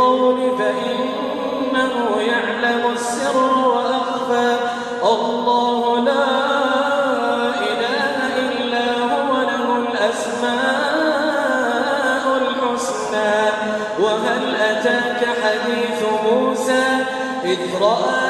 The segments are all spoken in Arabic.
تجهر بالقول فإنه يعلم السر وأخفى. الله لا إله إلا هو له الأسماء الحسنى. وهل أتاك حديث موسى؟ إذ رأى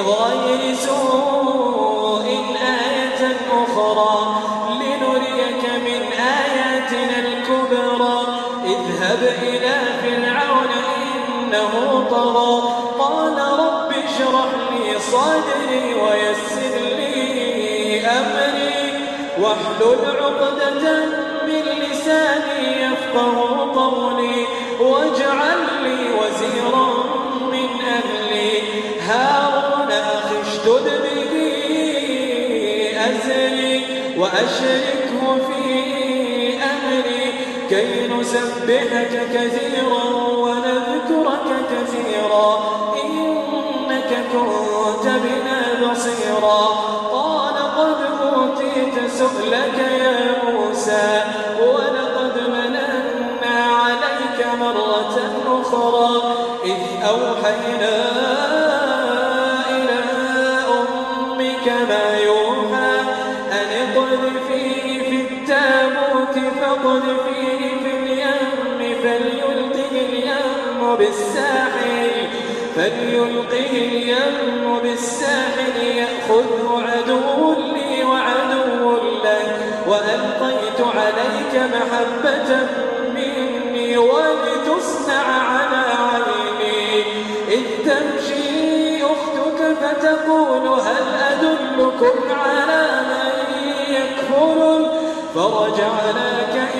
غير سوء آية أخرى لنريك من آياتنا الكبرى. اذهب إلى فرعون إنه قال رب اشرح لي صدري ويسر لي أمري. واحلل عقدة من لساني يفقه قولي. واجعل وأشركه في أمري كي نسبحك كثيرا ونذكرك كثيرا. إنك كنت بنا بصيرا. قال قد أوتيت سؤلك يا موسى. بالساحل فليلقه اليم بالساحل يأخذه عدو لي وعدو له وألقيت عليك محبة مني ولتصنع على عيني إذ تمشي أختك فتقول هل أدلكم على من يكفر فرجعناك إلى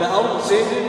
وأنزل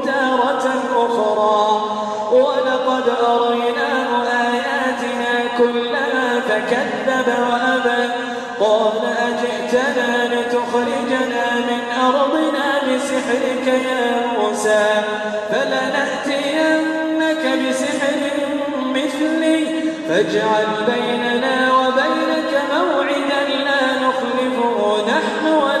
ولقد أريناه آياتنا فكذب وأبى. قال أجئتنا لتخرجنا من أرضنا بسحرك يا موسى؟ فلنأتينك بسحر فاجعل بيننا وبينك موعدا لا نخلفه نحن ولا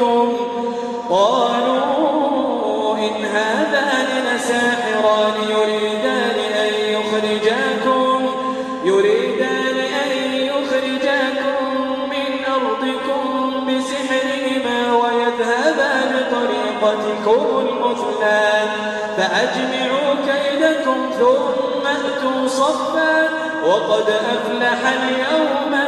أرضكم قالوا إن هذان لساحران يريدان أن يخرجاكم يريدان أن يخرجاكم من أرضكم بسحرهما ويذهبا بطريقتكم المثلى فأجمعوا كيدكم ثم أتوا صفا وقد أفلح اليوم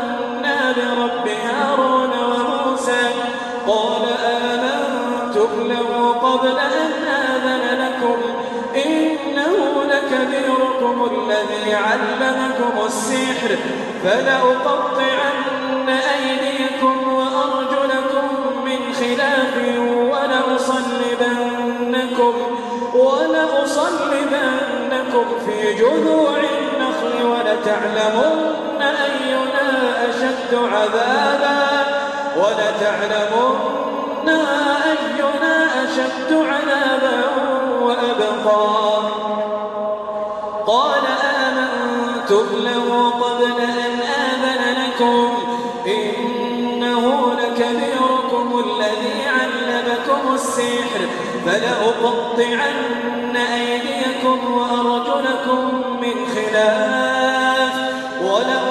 قبل أن آذن لكم إنه لكبيركم الذي علمكم السحر فلأقطعن أيديكم وأرجلكم من خلاف ولأصلبنكم ولأصلبنكم في جذوع النخل ولتعلمن أينا أشد عذابا ولتعلمن أينا أشد عذابا وأبقى. قال آمنتم له قبل أن آذن لكم. إنه لكبيركم الذي علمكم السحر. فلأقطعن أيديكم وأرجلكم من خلاف. ولأصلبنكم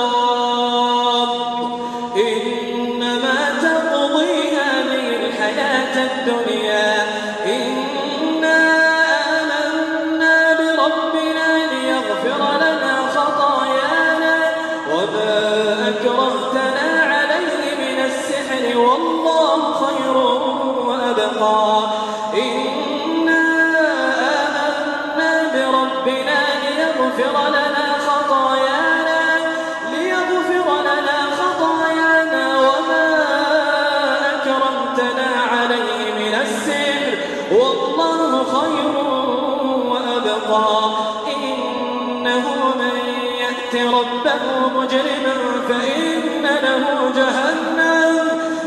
والله خير وأبقى. إنا آمنا بربنا ليغفر لنا خطايانا ليغفر لنا خطايانا. وما أكرمتنا عليه من والله خير وأبقى. إنه من يأت ربه مجرما فإن له جهنم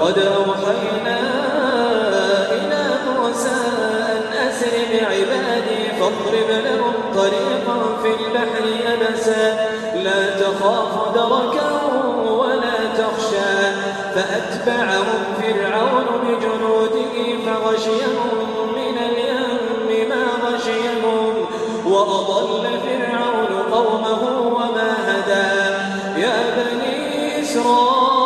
ولقد أوحينا إلى موسى أن أسر بعبادي فاضرب لهم طريقا في البحر يبسا لا تخاف دركا ولا تخشى. فأتبعهم فرعون بجنوده فغشيهم من اليم ما غشيهم. وأضل فرعون قومه وما هدى. يا بني إسرائيل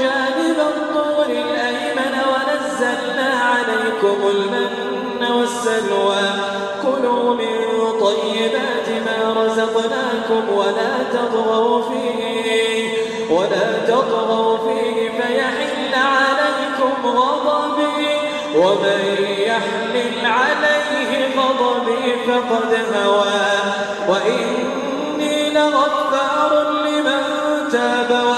جانب الطور الأيمن ونزلنا عليكم المن والسلوى. كلوا من طيبات ما رزقناكم ولا تطغوا فيه ولا تطغوا فيه فيحل عليكم غضبي ومن يحلل عليه غضبي فقد هوى. وإني لغفار لمن تاب وآمن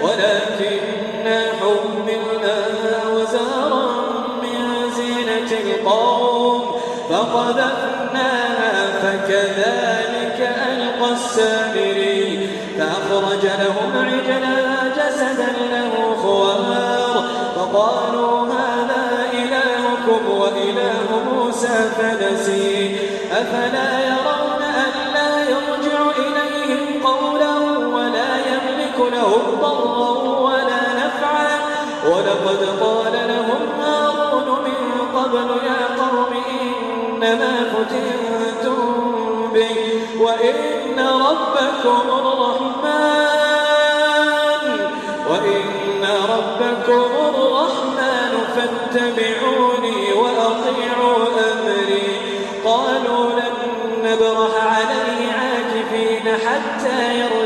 ولكننا حملنا وزارا من زينة القوم فقذفناها فكذلك ألقى السامري. فأخرج لهم عجلا جسدا له خوار فقالوا هذا إلهكم وإله موسى فنسي. أفلا يرون أن يملك لهم ضرا ولا نفعا. ولقد قال لهم هارون من قبل يا قوم إنما فتنتم به وإن ربكم الرحمن وإن ربكم الرحمن فاتبعوني وأطيعوا أمري. قالوا لن نبرح عليه عاكفين حتى يرجع.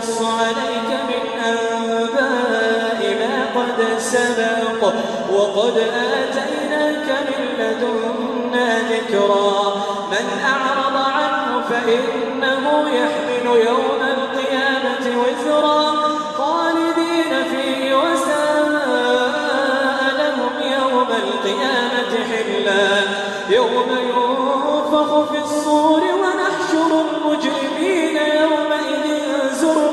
نقص عليك من أنباء ما قد سبق وقد آتيناك من لدنا ذكرا. من أعرض عنه فإنه يحمل يوم القيامة وزرا. خالدين فيه وساء لهم يوم القيامة حلا. يوم ينفخ في الصور ونحشر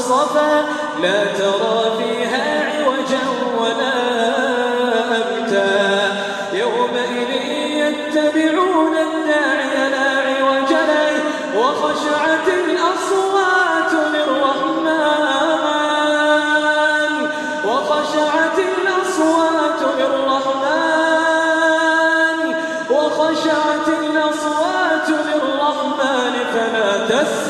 صفصفا لا ترى فيها عوجا ولا أمتا يومئذ يتبعون الداعي لا عوج له وخشعت الأصوات للرحمن. وخشعت الأصوات للرحمن. وخشعت الأصوات للرحمن فلا تسمع.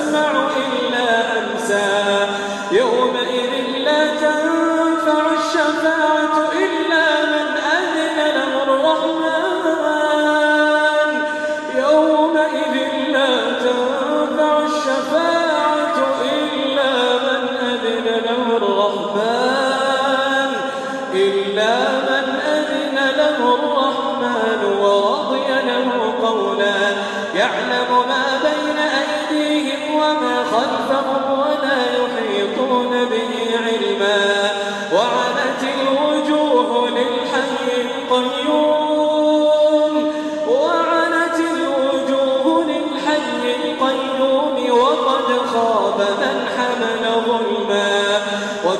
خلفهم ولا يحيطون به علما. وعنت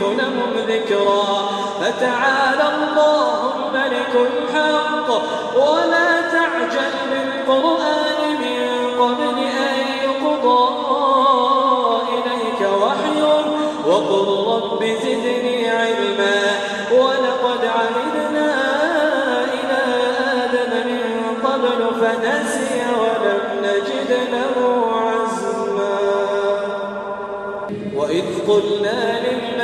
لهم ذكرا. فتعالى الله الملك الحق. ولا تعجل بالقرآن من قبل أن يقضى إليك وحيه وقل رب زدني علما. ولقد عهدنا إلى آدم من قبل فنسي ولم نجد له عزما. وإذ قلنا للملائكة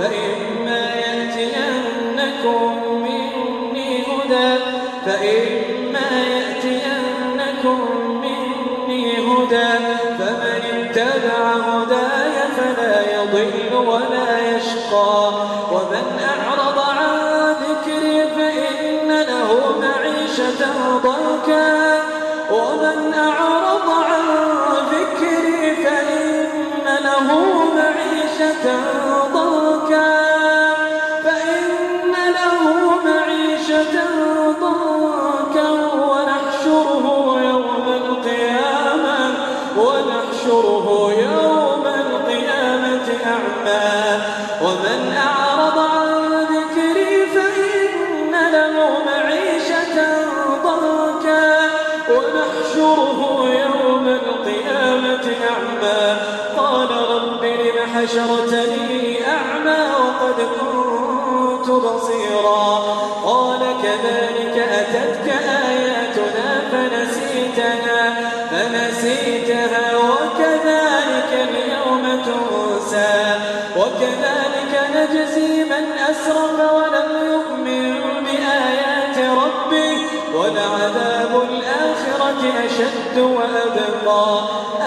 فإما يأتينكم مني هدى فإما يضل ولا يشقى. ومن أعرض عن ذكري فإن له معيشة ضنكا. ومن أعرض عن ذكري فإن له معيشة ضنكا. القيامة أعمى. قال رب لم حشرتني أعمى وقد كنت بصيرا. قال كذلك أتتك آياتنا فنسيتها فنسيتها وكذلك اليوم تنسى. وكذلك نجزي من أسرف ولم يؤمن بآيات ربه ولعذاب الآخرة أشد وأبقى.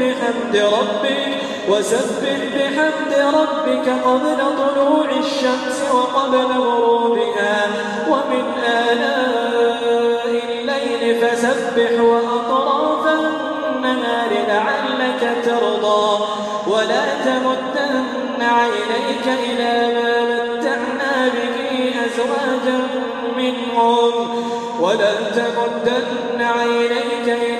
بحمد ربك وسبح بحمد ربك قبل طلوع الشمس وقبل غروبها ومن آلاء الليل فسبح وأطراف النهار لعلك ترضى. ولا تمدن عينيك إلى ما متعنا به أزواجا منهم. ولا تمدن عينيك إلى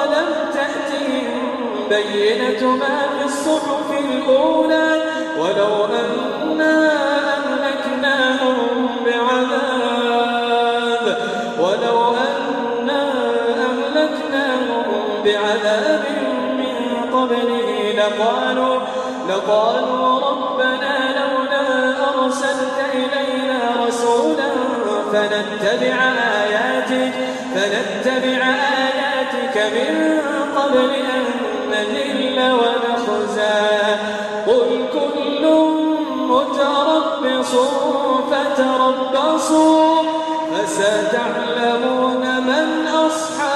بينة ما في الصحف الأولى ولو أنا أهلكناهم بعذاب ولو أنا أهلكناهم بعذاب من قبله لقالوا لقالوا ربنا لولا أرسلت إلينا رسولا فنتبع آياتك فنتبع آياتك من قبل أن فتربصوا فستعلمون من أصحاب